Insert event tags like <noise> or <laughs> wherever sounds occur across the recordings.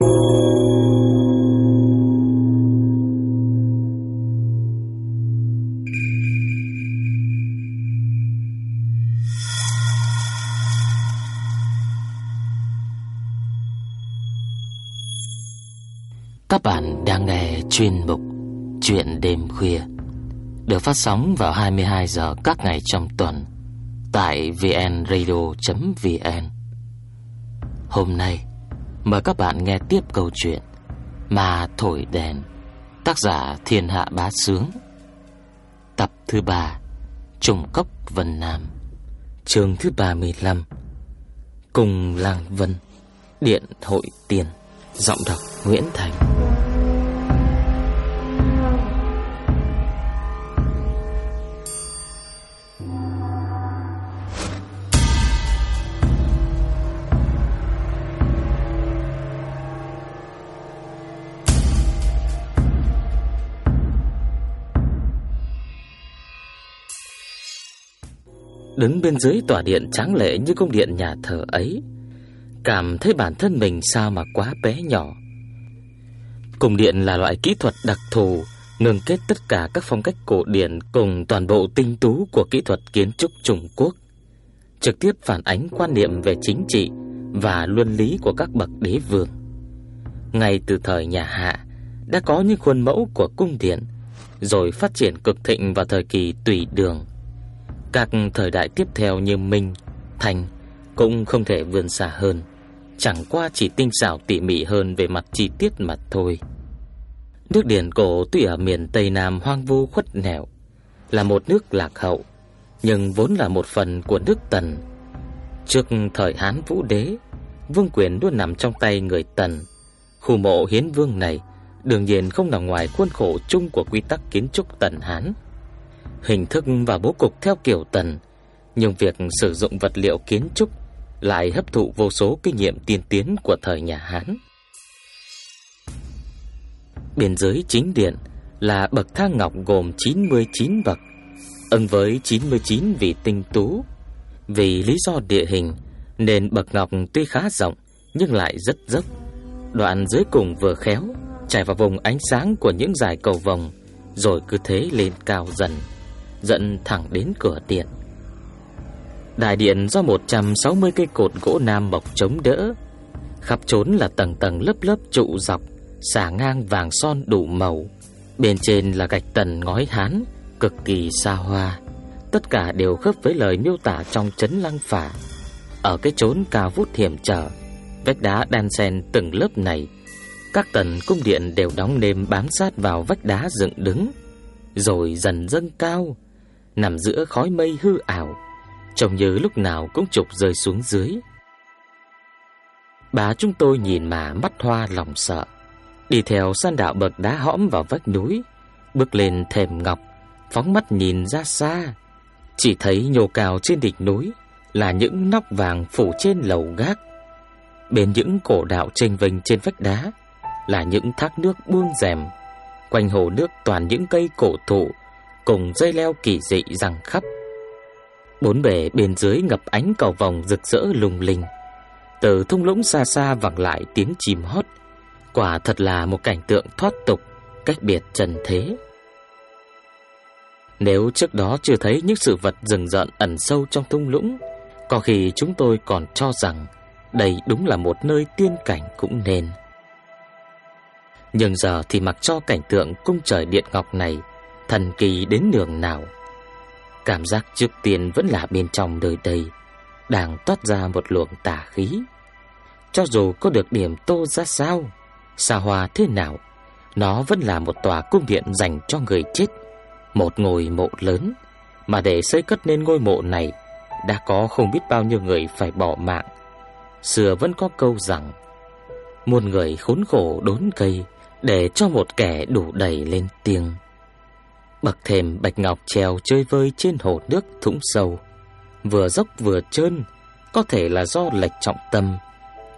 Các bạn đang nghe chuyên mục Chuyện đêm khuya, được phát sóng vào 22 giờ các ngày trong tuần tại vnradio.vn. Hôm nay mời các bạn nghe tiếp câu chuyện Mà thổi đèn, tác giả Thiên Hạ Bá Sướng. Tập thứ 3, Trùng cốc Vân Nam. Chương thứ 35. Cùng Làng Vân, Điện Hội Tiền. Giọng đọc Nguyễn Thành Đứng bên dưới tòa điện tráng lệ như cung điện nhà thờ ấy. Cảm thấy bản thân mình sao mà quá bé nhỏ. Cung điện là loại kỹ thuật đặc thù, Ngừng kết tất cả các phong cách cổ điển Cùng toàn bộ tinh tú của kỹ thuật kiến trúc Trung Quốc. Trực tiếp phản ánh quan niệm về chính trị Và luân lý của các bậc đế vương. Ngay từ thời nhà Hạ, Đã có những khuôn mẫu của cung điện, Rồi phát triển cực thịnh vào thời kỳ tùy đường. Các thời đại tiếp theo như Minh, Thành Cũng không thể vươn xa hơn chẳng qua chỉ tinh xảo tỉ mỉ hơn về mặt chi tiết mà thôi. Nước điển cổ tuy ở miền Tây Nam hoang vu khuất nẻo, là một nước lạc hậu, nhưng vốn là một phần của nước Tần. Trước thời Hán Vũ Đế, vương quyền luôn nằm trong tay người Tần. Khu mộ hiến vương này đương nhiên không nằm ngoài khuôn khổ chung của quy tắc kiến trúc Tần Hán. Hình thức và bố cục theo kiểu Tần, nhưng việc sử dụng vật liệu kiến trúc lại hấp thụ vô số kinh nghiệm tiên tiến của thời nhà Hán. Bên dưới chính điện là bậc thang ngọc gồm 99 bậc, ứng với 99 vị tinh tú. Vì lý do địa hình nên bậc ngọc tuy khá rộng nhưng lại rất dốc. Đoạn dưới cùng vừa khéo chạy vào vùng ánh sáng của những dải cầu vòng rồi cứ thế lên cao dần, dẫn thẳng đến cửa điện. Đại điện do 160 cây cột gỗ nam mộc chống đỡ, khắp trốn là tầng tầng lớp lớp trụ dọc, xả ngang vàng son đủ màu. Bên trên là gạch tần ngói hán, cực kỳ xa hoa. Tất cả đều khớp với lời miêu tả trong chấn lăng phả. Ở cái chốn cao vút hiểm trở, vách đá đan xen từng lớp này, các tầng cung điện đều đóng nêm bám sát vào vách đá dựng đứng, rồi dần dâng cao, nằm giữa khói mây hư ảo trông như lúc nào cũng chụp rơi xuống dưới. Bà chúng tôi nhìn mà mắt hoa lòng sợ, đi theo san đạo bậc đá hõm vào vách núi, bước lên thềm ngọc, phóng mắt nhìn ra xa, chỉ thấy nhô cao trên đỉnh núi là những nóc vàng phủ trên lầu gác. Bên những cổ đạo chênh vênh trên vách đá là những thác nước buông rèm, quanh hồ nước toàn những cây cổ thụ cùng dây leo kỳ dị rằng khắp. Bốn bề bên dưới ngập ánh cầu vòng rực rỡ lung linh. Từ thung lũng xa xa vẳng lại tiếng chim hót. Quả thật là một cảnh tượng thoát tục, cách biệt trần thế. Nếu trước đó chưa thấy những sự vật rừng rợn ẩn sâu trong thung lũng, có khi chúng tôi còn cho rằng đây đúng là một nơi tiên cảnh cũng nên. Nhưng giờ thì mặc cho cảnh tượng cung trời điện ngọc này thần kỳ đến đường nào. Cảm giác trước tiên vẫn là bên trong đời đây, Đang toát ra một luồng tà khí. Cho dù có được điểm tô ra sao, Xa hoa thế nào, Nó vẫn là một tòa cung điện dành cho người chết. Một ngôi mộ lớn, Mà để xây cất nên ngôi mộ này Đã có không biết bao nhiêu người phải bỏ mạng. Xưa vẫn có câu rằng, Muôn người khốn khổ đốn cây Để cho một kẻ đủ đầy lên tiếng. Bậc thềm bạch ngọc treo chơi vơi trên hồ nước thũng sâu, vừa dốc vừa trơn, có thể là do lệch trọng tâm.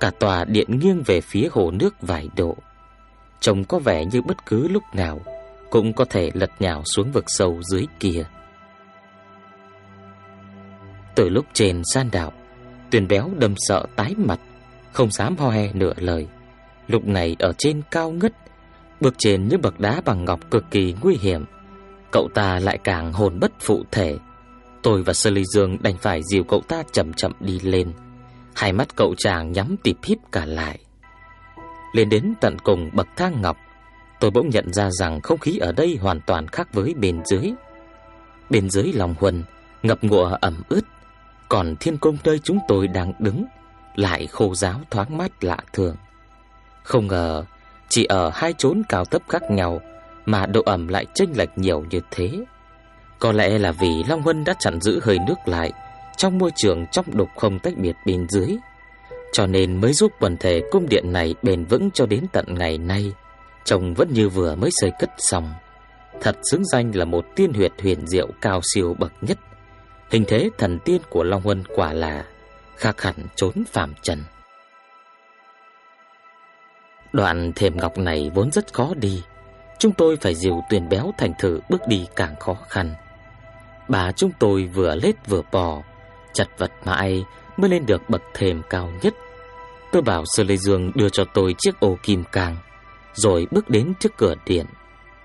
Cả tòa điện nghiêng về phía hồ nước vài độ. Trông có vẻ như bất cứ lúc nào cũng có thể lật nhào xuống vực sâu dưới kia. Từ lúc trên san đạo, Tuyền béo đâm sợ tái mặt, không dám ho he nửa lời. lúc này ở trên cao ngất, bước trên những bậc đá bằng ngọc cực kỳ nguy hiểm. Cậu ta lại càng hồn bất phụ thể. Tôi và Sơ Ly Dương đành phải dìu cậu ta chậm chậm đi lên. Hai mắt cậu chàng nhắm tịt híp cả lại. Lên đến tận cùng bậc thang ngọc, tôi bỗng nhận ra rằng không khí ở đây hoàn toàn khác với bên dưới. Bên dưới lòng huân ngập ngụa ẩm ướt, còn thiên cung nơi chúng tôi đang đứng lại khô ráo thoáng mát lạ thường. Không ngờ chỉ ở hai chốn cao thấp khác nhau mà độ ẩm lại chênh lệch nhiều như thế. Có lẽ là vì Long Huân đã chặn giữ hơi nước lại trong môi trường trong đục không tách biệt bên dưới, cho nên mới giúp quần thể cung điện này bền vững cho đến tận ngày nay, trông vẫn như vừa mới xây cất xong. Thật xứng danh là một tiên huyệt huyền diệu cao siêu bậc nhất. Hình thế thần tiên của Long Huân quả là khác hẳn trốn phàm trần. Đoạn thềm ngọc này vốn rất khó đi, chúng tôi phải dìu Tuyền Béo thành thử bước đi càng khó khăn. Bà chúng tôi vừa lết vừa bò, chặt vật mãi mới lên được bậc thềm cao nhất. Tôi bảo Sư Lê Dương đưa cho tôi chiếc ô kim càng, rồi bước đến trước cửa điện.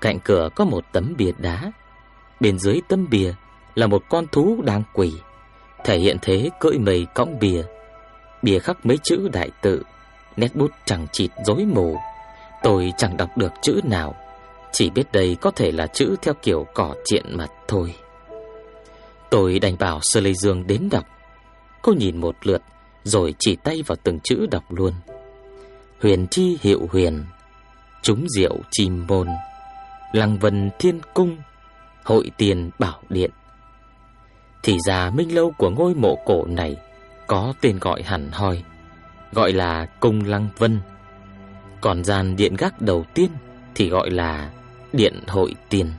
Cạnh cửa có một tấm bia đá, bên dưới tấm bia là một con thú đang quỳ, thể hiện thế cưỡi mây cõng bia. Bia khắc mấy chữ đại tự, nét bút chẳng chịt rối mù. Tôi chẳng đọc được chữ nào, chỉ biết đây có thể là chữ theo kiểu cỏ triện mật thôi. Tôi đành bảo Sơ Lê Dương đến đọc. Cô nhìn một lượt rồi chỉ tay vào từng chữ đọc luôn. Huyền chi hiệu huyền, chúng diệu chim môn, lăng vân thiên cung, hội tiền bảo điện. Thì ra minh lâu của ngôi mộ cổ này có tên gọi hẳn hoi, gọi là cung lăng vân. Còn gian điện gác đầu tiên thì gọi là điện hội tiền.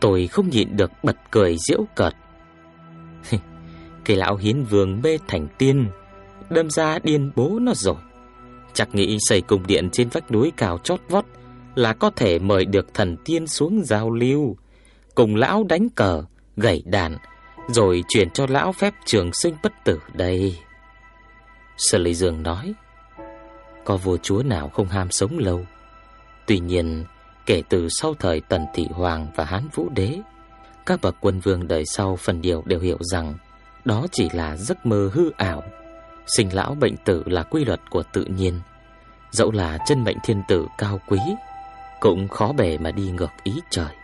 Tôi không nhịn được bật cười giễu cợt. <laughs> Cái lão hiến vương mê thành tiên, đâm ra điên bố nó rồi. Chắc nghĩ xây cung điện trên vách núi cao chót vót là có thể mời được thần tiên xuống giao lưu, cùng lão đánh cờ, gảy đàn, rồi chuyển cho lão phép trường sinh bất tử đây. Sở Lý Dương nói, có vua chúa nào không ham sống lâu. Tuy nhiên, Kể từ sau thời Tần Thị Hoàng và Hán Vũ Đế, các bậc quân vương đời sau phần nhiều đều hiểu rằng đó chỉ là giấc mơ hư ảo. Sinh lão bệnh tử là quy luật của tự nhiên. Dẫu là chân mệnh thiên tử cao quý, cũng khó bề mà đi ngược ý trời.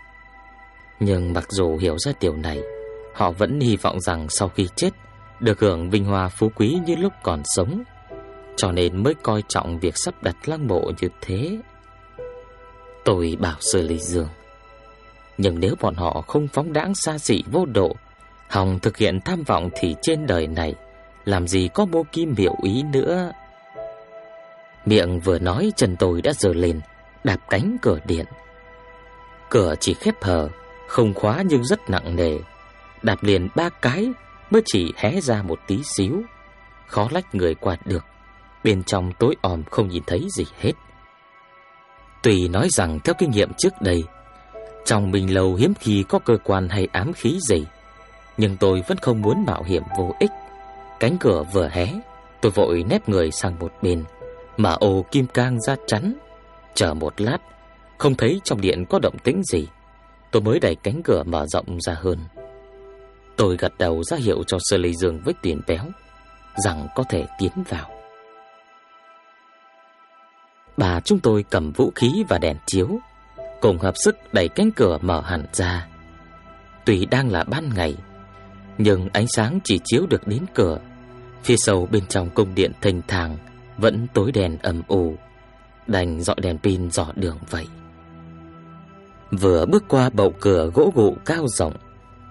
Nhưng mặc dù hiểu ra điều này, họ vẫn hy vọng rằng sau khi chết được hưởng vinh hoa phú quý như lúc còn sống, cho nên mới coi trọng việc sắp đặt lăng mộ như thế. Tôi bảo xử Lý Dương. Nhưng nếu bọn họ không phóng đãng xa dị vô độ, Hòng thực hiện tham vọng thì trên đời này, Làm gì có mô kim biểu ý nữa. Miệng vừa nói, chân tôi đã dờ lên, Đạp cánh cửa điện. Cửa chỉ khép hờ, Không khóa nhưng rất nặng nề. Đạp liền ba cái, Mới chỉ hé ra một tí xíu. Khó lách người qua được, Bên trong tối om không nhìn thấy gì hết. Tùy nói rằng theo kinh nghiệm trước đây, trong mình lâu hiếm khi có cơ quan hay ám khí gì, nhưng tôi vẫn không muốn mạo hiểm vô ích. Cánh cửa vừa hé, tôi vội nép người sang một bên, mà ô kim cang ra chắn. Chờ một lát, không thấy trong điện có động tĩnh gì, tôi mới đẩy cánh cửa mở rộng ra hơn. Tôi gật đầu ra hiệu cho Sơ Lê Dương với tiền béo rằng có thể tiến vào. Bà chúng tôi cầm vũ khí và đèn chiếu, cùng hợp sức đẩy cánh cửa mở hẳn ra. Tuy đang là ban ngày, nhưng ánh sáng chỉ chiếu được đến cửa. Phía sâu bên trong cung điện thênh thang vẫn tối đèn ầm ù, đành dọi đèn pin dò đường vậy. Vừa bước qua bậu cửa gỗ gụ cao rộng,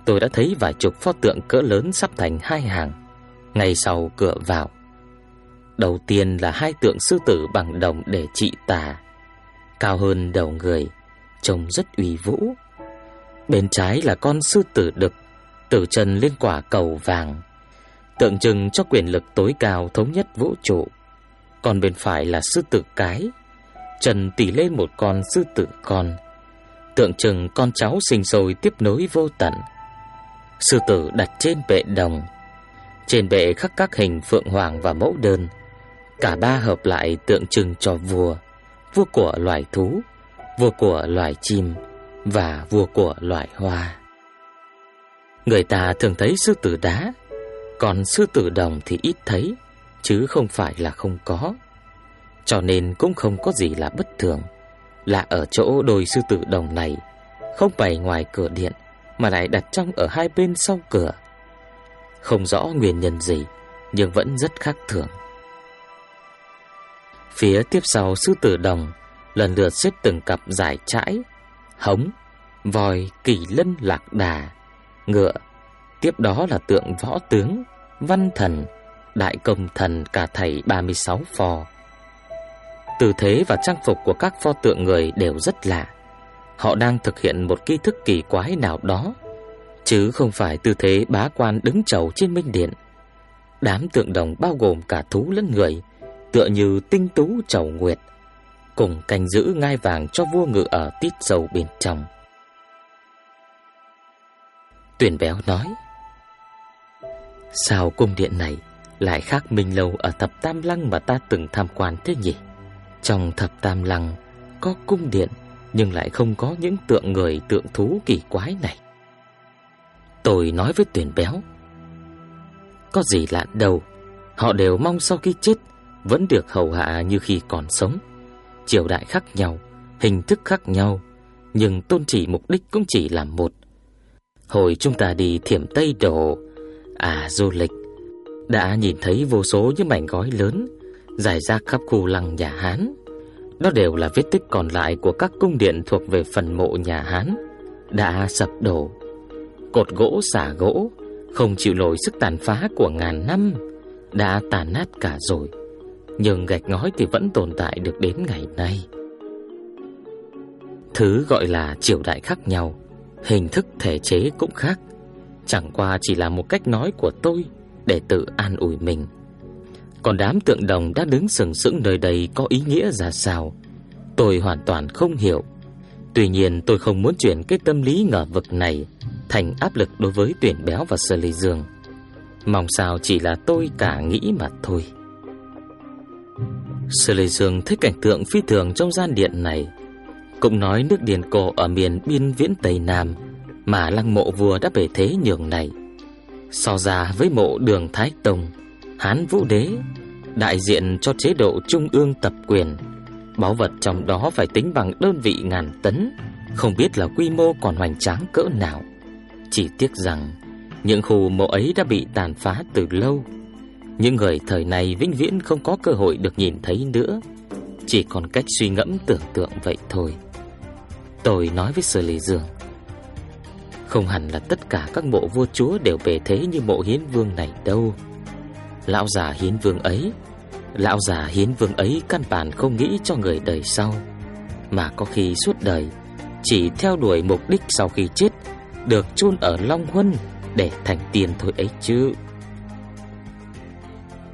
tôi đã thấy vài chục pho tượng cỡ lớn sắp thành hai hàng. Ngay sau cửa vào Đầu tiên là hai tượng sư tử bằng đồng để trị tà, cao hơn đầu người, trông rất uy vũ. Bên trái là con sư tử đực, tử chân lên quả cầu vàng, tượng trưng cho quyền lực tối cao thống nhất vũ trụ. Còn bên phải là sư tử cái, trần tỉ lên một con sư tử con, tượng trưng con cháu sinh sôi tiếp nối vô tận. Sư tử đặt trên bệ đồng, trên bệ khắc các hình phượng hoàng và mẫu đơn, Cả ba hợp lại tượng trưng cho vua, vua của loài thú, vua của loài chim và vua của loài hoa. Người ta thường thấy sư tử đá, còn sư tử đồng thì ít thấy, chứ không phải là không có. Cho nên cũng không có gì là bất thường, là ở chỗ đôi sư tử đồng này không bày ngoài cửa điện mà lại đặt trong ở hai bên sau cửa. Không rõ nguyên nhân gì, nhưng vẫn rất khác thường. Phía tiếp sau sư tử đồng lần lượt xếp từng cặp giải trãi, hống, vòi kỳ lân lạc đà, ngựa. Tiếp đó là tượng võ tướng, văn thần, đại công thần cả thầy 36 phò Tư thế và trang phục của các pho tượng người đều rất lạ. Họ đang thực hiện một kỹ thức kỳ quái nào đó, chứ không phải tư thế bá quan đứng chầu trên minh điện. Đám tượng đồng bao gồm cả thú lẫn người, tựa như tinh tú chầu nguyệt, cùng canh giữ ngai vàng cho vua ngự ở tít sâu bên trong. Tuyển béo nói, Sao cung điện này lại khác Minh Lâu ở thập Tam Lăng mà ta từng tham quan thế nhỉ? Trong thập Tam Lăng có cung điện nhưng lại không có những tượng người tượng thú kỳ quái này. Tôi nói với tuyển béo, có gì lạ đâu, họ đều mong sau khi chết vẫn được hầu hạ như khi còn sống. Triều đại khác nhau, hình thức khác nhau, nhưng tôn chỉ mục đích cũng chỉ là một. Hồi chúng ta đi thiểm Tây Đồ, à du lịch, đã nhìn thấy vô số những mảnh gói lớn rải rác khắp khu lăng nhà Hán. Đó đều là vết tích còn lại của các cung điện thuộc về phần mộ nhà Hán đã sập đổ. Cột gỗ xả gỗ không chịu nổi sức tàn phá của ngàn năm đã tàn nát cả rồi, nhưng gạch ngói thì vẫn tồn tại được đến ngày nay. Thứ gọi là triều đại khác nhau, hình thức thể chế cũng khác, chẳng qua chỉ là một cách nói của tôi để tự an ủi mình. Còn đám tượng đồng đã đứng sừng sững nơi đây có ý nghĩa ra sao, tôi hoàn toàn không hiểu. Tuy nhiên tôi không muốn chuyển cái tâm lý ngờ vực này thành áp lực đối với tuyển béo và sơ ly dương. Mong sao chỉ là tôi cả nghĩ mà thôi. Sơ Lê Dương thích cảnh tượng phi thường trong gian điện này, Cũng nói nước điền cổ ở miền biên viễn Tây Nam Mà lăng mộ vua đã bể thế nhường này. So ra với mộ đường Thái Tông, Hán Vũ Đế, Đại diện cho chế độ trung ương tập quyền, Báu vật trong đó phải tính bằng đơn vị ngàn tấn, Không biết là quy mô còn hoành tráng cỡ nào. Chỉ tiếc rằng, Những khu mộ ấy đã bị tàn phá từ lâu những người thời này vĩnh viễn không có cơ hội được nhìn thấy nữa. Chỉ còn cách suy ngẫm tưởng tượng vậy thôi. Tôi nói với Sở lì Dương Không hẳn là tất cả các mộ vua chúa đều bề thế như mộ hiến vương này đâu. Lão già hiến vương ấy, Lão già hiến vương ấy căn bản không nghĩ cho người đời sau. Mà có khi suốt đời, Chỉ theo đuổi mục đích sau khi chết, Được chôn ở Long Huân Để thành tiền thôi ấy chứ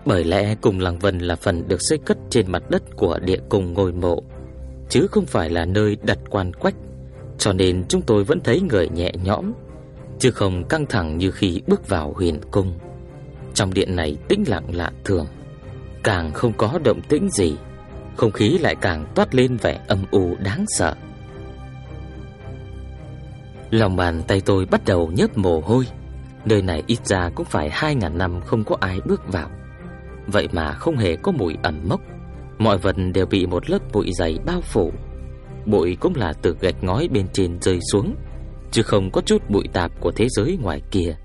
bởi lẽ cùng làng Vân là phần được xây cất trên mặt đất của địa cung ngôi mộ, chứ không phải là nơi đặt quan quách, cho nên chúng tôi vẫn thấy người nhẹ nhõm, chứ không căng thẳng như khi bước vào huyền cung. Trong điện này tĩnh lặng lạ thường, càng không có động tĩnh gì, không khí lại càng toát lên vẻ âm u đáng sợ. Lòng bàn tay tôi bắt đầu nhớp mồ hôi, nơi này ít ra cũng phải hai ngàn năm không có ai bước vào. Vậy mà không hề có mùi ẩm mốc. Mọi vật đều bị một lớp bụi dày bao phủ. Bụi cũng là từ gạch ngói bên trên rơi xuống, Chứ không có chút bụi tạp của thế giới ngoài kia.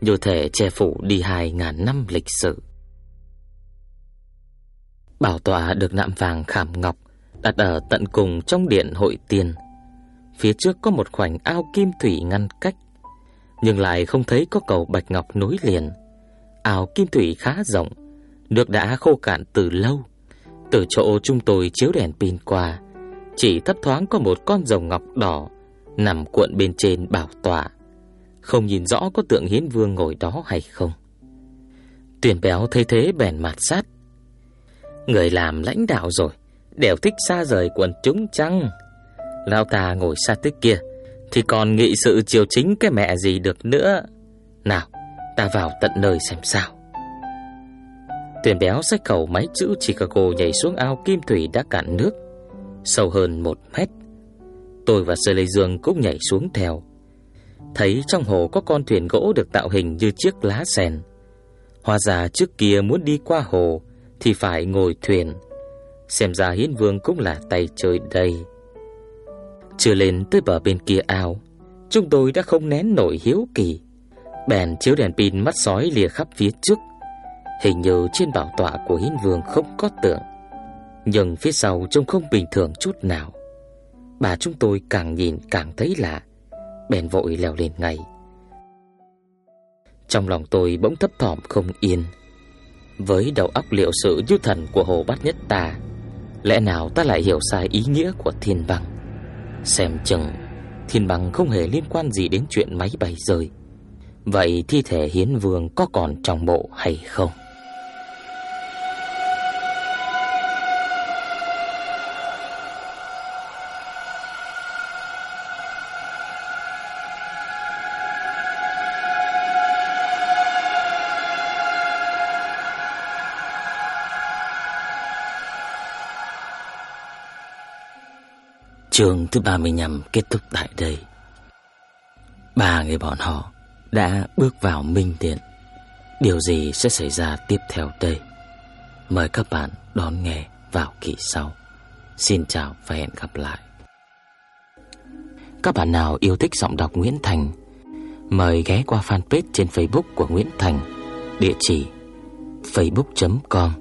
Như thể che phủ đi hai ngàn năm lịch sử. Bảo tọa được nạm vàng khảm ngọc, Đặt ở tận cùng trong điện hội tiền Phía trước có một khoảnh ao kim thủy ngăn cách, Nhưng lại không thấy có cầu bạch ngọc nối liền. Ao kim thủy khá rộng Nước đã khô cạn từ lâu. Từ chỗ chúng tôi chiếu đèn pin qua, Chỉ thấp thoáng có một con rồng ngọc đỏ Nằm cuộn bên trên bảo tọa. Không nhìn rõ có tượng hiến vương ngồi đó hay không. Tuyển béo thấy thế bèn mặt sát. Người làm lãnh đạo rồi, Đều thích xa rời quần chúng chăng? Lão ta ngồi xa tích kia, Thì còn nghị sự chiều chính cái mẹ gì được nữa? Nào, ta vào tận nơi xem sao. Tuyển béo sách khẩu máy chữ Chicago nhảy xuống ao kim thủy đã cạn nước, sâu hơn một mét. Tôi và Sơ Lê Dương cũng nhảy xuống theo. Thấy trong hồ có con thuyền gỗ được tạo hình như chiếc lá sen. Hóa ra trước kia muốn đi qua hồ thì phải ngồi thuyền. Xem ra Hiến Vương cũng là tay chơi đây. Chưa lên tới bờ bên kia ao, chúng tôi đã không nén nổi hiếu kỳ. Bèn chiếu đèn pin mắt sói lìa khắp phía trước. Hình như trên bảo tọa của Hiến Vương không có tượng, nhưng phía sau trông không bình thường chút nào. Bà chúng tôi càng nhìn càng thấy lạ, bèn vội leo lên ngay. Trong lòng tôi bỗng thấp thỏm không yên. Với đầu óc liệu sự như thần của Hồ Bát Nhất ta, lẽ nào ta lại hiểu sai ý nghĩa của thiên băng? Xem chừng thiên băng không hề liên quan gì đến chuyện máy bay rơi. Vậy thi thể hiến vương có còn trong bộ hay không? Chương thứ 35 kết thúc tại đây. Ba người bọn họ đã bước vào minh điện. Điều gì sẽ xảy ra tiếp theo đây? Mời các bạn đón nghe vào kỳ sau. Xin chào và hẹn gặp lại. Các bạn nào yêu thích giọng đọc Nguyễn Thành, mời ghé qua fanpage trên Facebook của Nguyễn Thành, địa chỉ facebook.com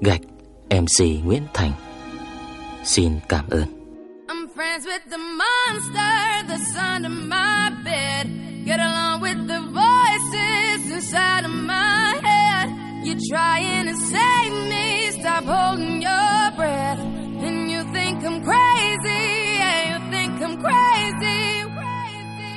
gạch MC Nguyễn Thành. Xin cảm ơn. Friends with the monster that's under my bed. Get along with the voices inside of my head. You're trying to save me, stop holding your breath.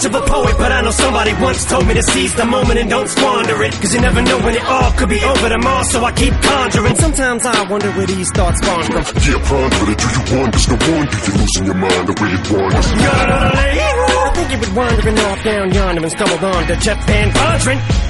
much of a poet, but I know somebody once told me to seize the moment and don't squander it. Cause you never know when it all could be over tomorrow, so I keep conjuring. Sometimes I wonder where these thoughts spawn from. Yeah, ponder it. Do you want? wonder? No wonder you're losing your mind the way it wanders. I think you were wandering off down yonder and stumbled on to Jeff Van Vondren.